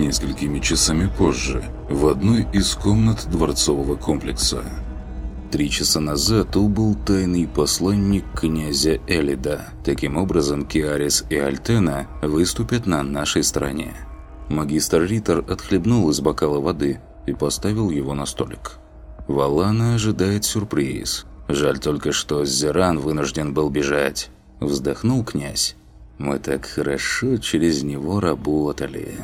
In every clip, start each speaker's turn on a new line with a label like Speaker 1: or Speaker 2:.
Speaker 1: несколькими часами позже, в одной из комнат дворцового комплекса. Три часа назад убыл тайный посланник князя Элида. Таким образом, Киарис и Альтена выступят на нашей стороне. Магистр Риттер отхлебнул из бокала воды и поставил его на столик. Валана ожидает сюрприз. Жаль только, что Зеран вынужден был бежать. Вздохнул князь. Мы так хорошо через него работали.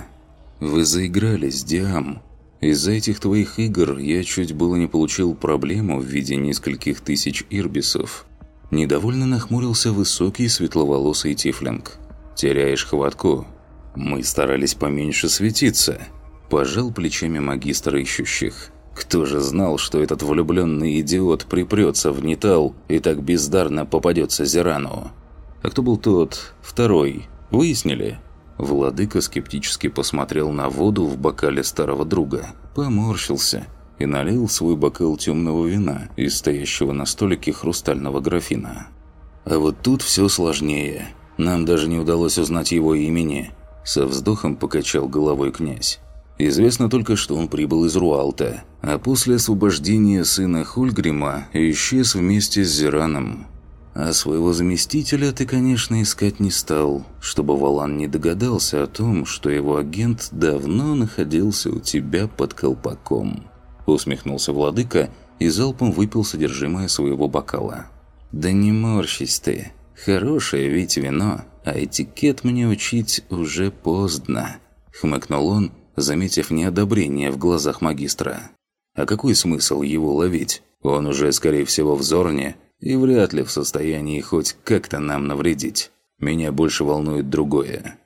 Speaker 1: Вы заигрались, Диам. Из-за этих твоих игр я чуть было не получил проблему в виде нескольких тысяч ирбисов. Недовольно нахмурился высокий светловолосый тифлинг. Теряешь хватку? Мы старались поменьше светиться. Пожал плечами магистр ищущих. Кто же знал, что этот влюбленный идиот припрется в Нитал и так бездарно попадется Зирану? А кто был тот второй? Выяснили? Владыка скептически посмотрел на воду в бокале старого друга, поморщился и налил свой бокал темного вина из стоящего на столике хрустального графина. А вот тут все сложнее. Нам даже не удалось узнать его имени. Со вздохом покачал головой князь. Известно только, что он прибыл из Руалта, а после освобождения сына Хульгрима исчез вместе с Зираном. А своего заместителя ты, конечно, искать не стал, чтобы Валан не догадался о том, что его агент давно находился у тебя под колпаком. Усмехнулся владыка и залпом выпил содержимое своего бокала. «Да не морщись ты. Хорошее ведь вино, а этикет мне учить уже поздно», — хмыкнул он, заметив неодобрение в глазах магистра. «А какой смысл его ловить? Он уже, скорее всего, в Зорне и вряд ли в состоянии хоть как-то нам навредить. Меня больше волнует другое».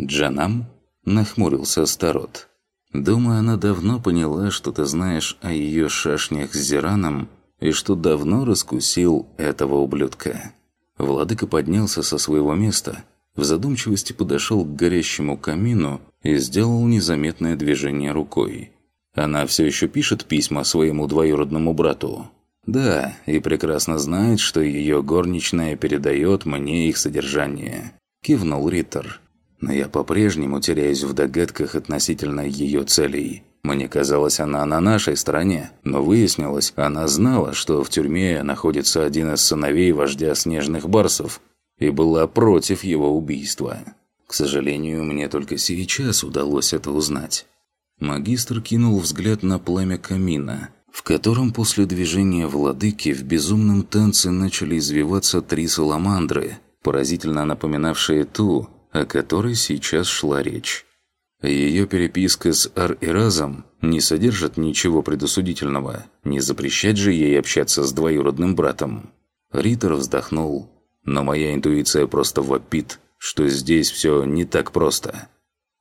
Speaker 1: «Джанам?» – нахмурился Старот. «Думаю, она давно поняла, что ты знаешь о ее шашнях с Зираном и что давно раскусил этого ублюдка». Владыка поднялся со своего места, в задумчивости подошел к горящему камину и сделал незаметное движение рукой. Она все еще пишет письма своему двоюродному брату. Да, и прекрасно знает, что ее горничная передает мне их содержание. Кивнул Риттер. Но я по-прежнему теряюсь в догадках относительно ее целей. Мне казалось, она на нашей стороне, но выяснилось, она знала, что в тюрьме находится один из сыновей вождя снежных барсов и была против его убийства. К сожалению, мне только сейчас удалось это узнать. Магистр кинул взгляд на пламя камина, в котором после движения владыки в безумном танце начали извиваться три саламандры, поразительно напоминавшие ту, о которой сейчас шла речь. Ее переписка с Ар-Иразом не содержит ничего предосудительного, не запрещать же ей общаться с двоюродным братом. Риттер вздохнул, но моя интуиция просто вопит, что здесь все не так просто.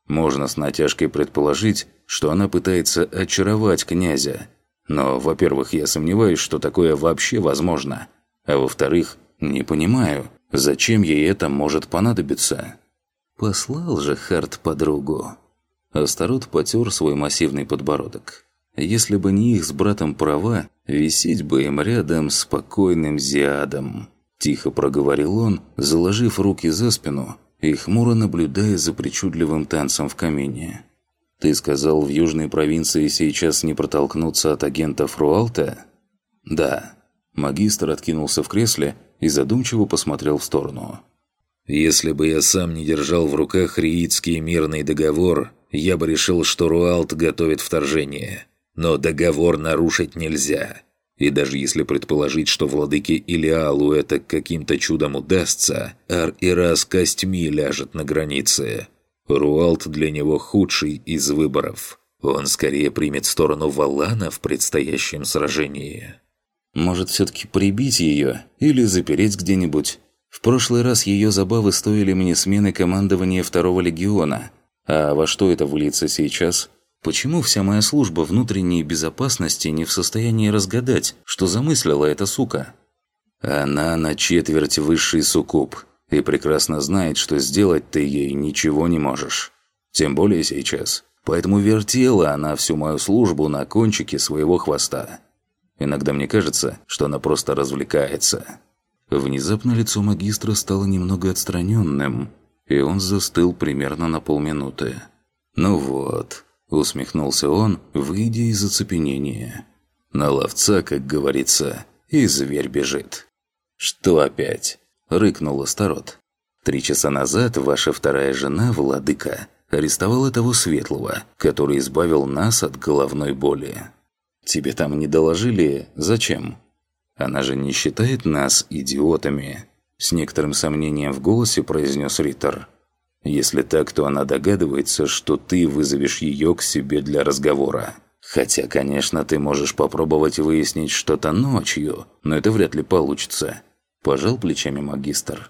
Speaker 1: Можно с натяжкой предположить, что она пытается очаровать князя. Но, во-первых, я сомневаюсь, что такое вообще возможно. А во-вторых, не понимаю, зачем ей это может понадобиться. Послал же Харт подругу. Астарот потер свой массивный подбородок. Если бы не их с братом права, висеть бы им рядом с спокойным Зиадом. Тихо проговорил он, заложив руки за спину и хмуро наблюдая за причудливым танцем в камине. «Ты сказал, в южной провинции сейчас не протолкнуться от агентов Руалта?» «Да». Магистр откинулся в кресле и задумчиво посмотрел в сторону. «Если бы я сам не держал в руках Риитский мирный договор, я бы решил, что Руалт готовит вторжение. Но договор нарушить нельзя. И даже если предположить, что владыке Илиалу это каким-то чудом удастся, Ар-Ирас костьми ляжет на границе. Руалт для него худший из выборов. Он скорее примет сторону Валана в предстоящем сражении. Может, все-таки прибить ее или запереть где-нибудь? В прошлый раз ее забавы стоили мне смены командования второго легиона. А во что это выльется сейчас – Почему вся моя служба внутренней безопасности не в состоянии разгадать, что замыслила эта сука? Она на четверть высший суккуб и прекрасно знает, что сделать ты ей ничего не можешь. Тем более сейчас. Поэтому вертела она всю мою службу на кончике своего хвоста. Иногда мне кажется, что она просто развлекается. Внезапно лицо магистра стало немного отстраненным, и он застыл примерно на полминуты. «Ну вот», – усмехнулся он, выйдя из оцепенения. «На ловца, как говорится, и зверь бежит». «Что опять?» – рыкнул Астарот. «Три часа назад ваша вторая жена, владыка, арестовала того светлого, который избавил нас от головной боли. Тебе там не доложили? Зачем? Она же не считает нас идиотами?» С некоторым сомнением в голосе произнес Риттер. «Если так, то она догадывается, что ты вызовешь ее к себе для разговора. Хотя, конечно, ты можешь попробовать выяснить что-то ночью, но это вряд ли получится». Пожал плечами магистр.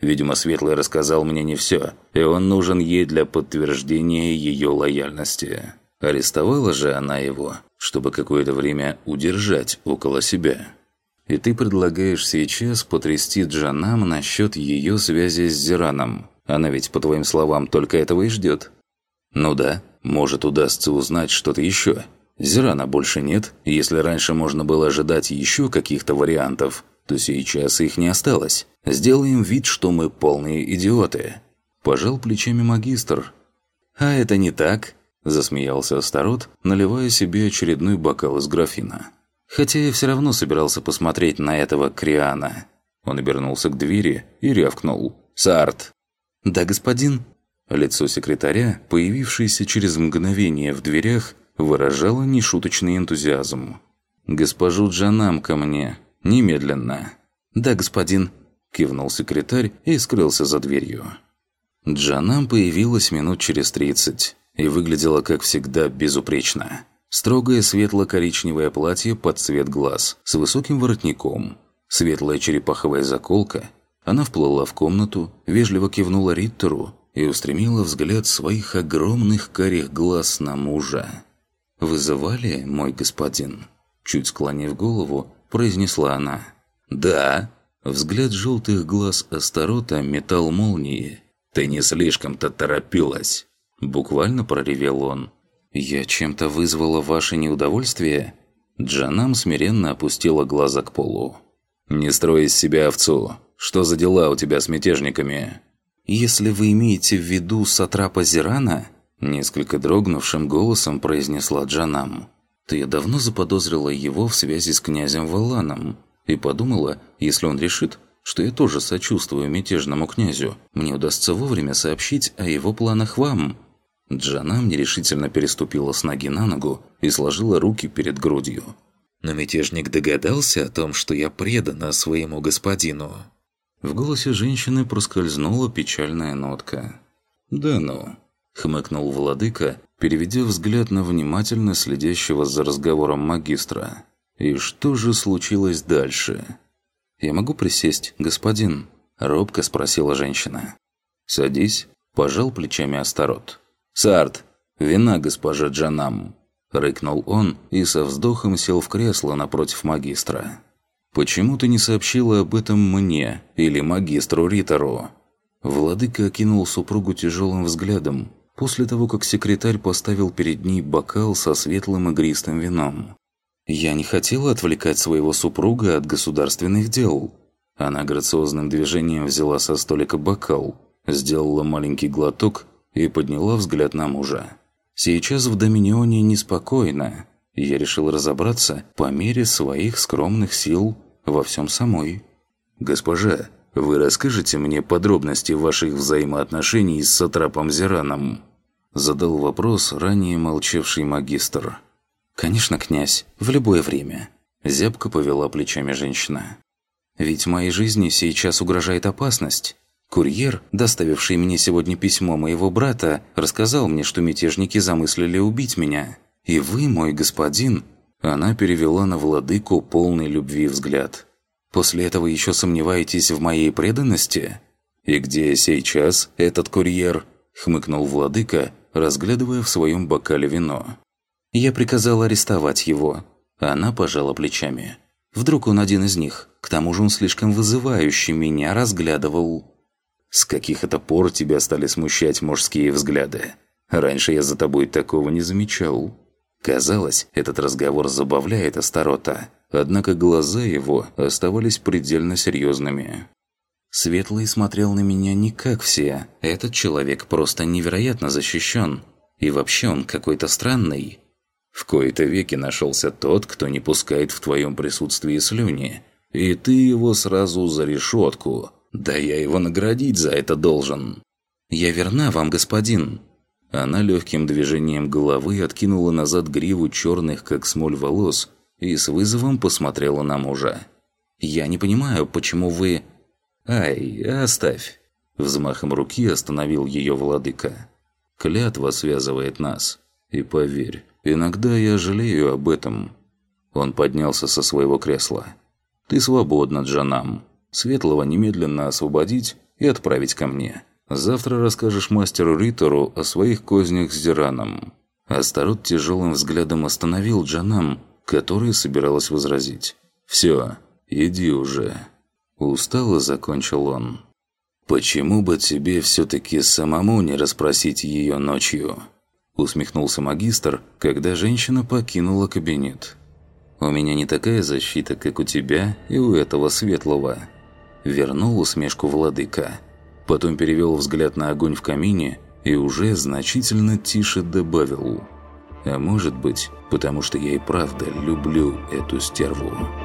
Speaker 1: Видимо, Светлый рассказал мне не все, и он нужен ей для подтверждения ее лояльности. Арестовала же она его, чтобы какое-то время удержать около себя. И ты предлагаешь сейчас потрясти Джанам насчет ее связи с Зираном. Она ведь, по твоим словам, только этого и ждет. Ну да, может удастся узнать что-то еще. Зирана больше нет, если раньше можно было ожидать еще каких-то вариантов, то сейчас их не осталось. Сделаем вид, что мы полные идиоты. Пожал плечами магистр. А это не так, засмеялся Астарот, наливая себе очередной бокал из графина. Хотя я все равно собирался посмотреть на этого Криана. Он обернулся к двери и рявкнул. «Сарт!» «Да, господин?» Лицо секретаря, появившееся через мгновение в дверях, выражало нешуточный энтузиазм. «Госпожу Джанам ко мне. Немедленно!» «Да, господин!» Кивнул секретарь и скрылся за дверью. Джанам появилась минут через тридцать и выглядела, как всегда, безупречно. Строгое светло-коричневое платье под цвет глаз, с высоким воротником, светлая черепаховая заколка. Она вплыла в комнату, вежливо кивнула Риттеру и устремила взгляд своих огромных карих глаз на мужа. «Вызывали, мой господин?» Чуть склонив голову, произнесла она. «Да». Взгляд желтых глаз Астарота метал молнии. «Ты не слишком-то торопилась!» Буквально проревел он. «Я чем-то вызвала ваше неудовольствие?» Джанам смиренно опустила глаза к полу. «Не строй из себя овцу. Что за дела у тебя с мятежниками?» «Если вы имеете в виду Сатрапа Зирана?» Несколько дрогнувшим голосом произнесла Джанам. «То я давно заподозрила его в связи с князем Валаном и подумала, если он решит, что я тоже сочувствую мятежному князю, мне удастся вовремя сообщить о его планах вам». Джанам нерешительно переступила с ноги на ногу и сложила руки перед грудью. Но мятежник догадался о том, что я предана своему господину. В голосе женщины проскользнула печальная нотка. «Да ну», — хмыкнул владыка, переведя взгляд на внимательно следящего за разговором магистра. «И что же случилось дальше?» «Я могу присесть, господин?» — робко спросила женщина. «Садись», — пожал плечами Астарот. «Сарт, вина госпожа Джанам!» Рыкнул он и со вздохом сел в кресло напротив магистра. «Почему ты не сообщила об этом мне или магистру Ритору?» Владыка окинул супругу тяжелым взглядом, после того, как секретарь поставил перед ней бокал со светлым игристым вином. «Я не хотела отвлекать своего супруга от государственных дел». Она грациозным движением взяла со столика бокал, сделала маленький глоток и подняла взгляд на мужа. «Сейчас в Доминионе неспокойно. Я решил разобраться по мере своих скромных сил во всем самой». «Госпожа, вы расскажете мне подробности ваших взаимоотношений с Сатрапом Зираном?» Задал вопрос ранее молчавший магистр. «Конечно, князь, в любое время». Зябко повела плечами женщина. «Ведь моей жизни сейчас угрожает опасность. Курьер, доставивший мне сегодня письмо моего брата, рассказал мне, что мятежники замыслили убить меня. И вы, мой господин...» Она перевела на владыку полный любви взгляд. «После этого еще сомневаетесь в моей преданности?» «И где сейчас этот курьер?» — хмыкнул владыка, разглядывая в своем бокале вино. «Я приказал арестовать его». Она пожала плечами. «Вдруг он один из них? К тому же он слишком вызывающе меня разглядывал». С каких это пор тебя стали смущать мужские взгляды? Раньше я за тобой такого не замечал. Казалось, этот разговор забавляет Астарота, однако глаза его оставались предельно серьезными. Светлый смотрел на меня не как все. Этот человек просто невероятно защищен.
Speaker 2: И вообще он какой-то странный.
Speaker 1: В кои-то веки нашелся тот, кто не пускает в твоем присутствии слюни, и ты его сразу за решетку. Да я его наградить за это должен.
Speaker 2: Я верна вам, господин.
Speaker 1: Она легким движением головы откинула назад гриву черных, как смоль, волос и с вызовом посмотрела на мужа.
Speaker 2: «Я не понимаю, почему вы...»
Speaker 1: «Ай, оставь!» Взмахом руки остановил ее владыка. «Клятва связывает нас. И поверь, иногда я жалею об этом». Он поднялся со своего кресла. «Ты свободна, Джанам. Светлого немедленно освободить и отправить ко мне. Завтра расскажешь мастеру Ритору о своих кознях с Дираном». Астарот тяжелым взглядом остановил Джанам, которая собиралась возразить. «Все, иди уже». Устало закончил он. «Почему бы тебе все-таки самому не расспросить ее ночью?» Усмехнулся магистр, когда женщина покинула кабинет. «У меня не такая защита, как у тебя и у этого светлого». Вернул усмешку владыка. Потом перевел взгляд на огонь в камине и уже значительно тише добавил. «А может быть, потому что я и правда люблю эту стерву».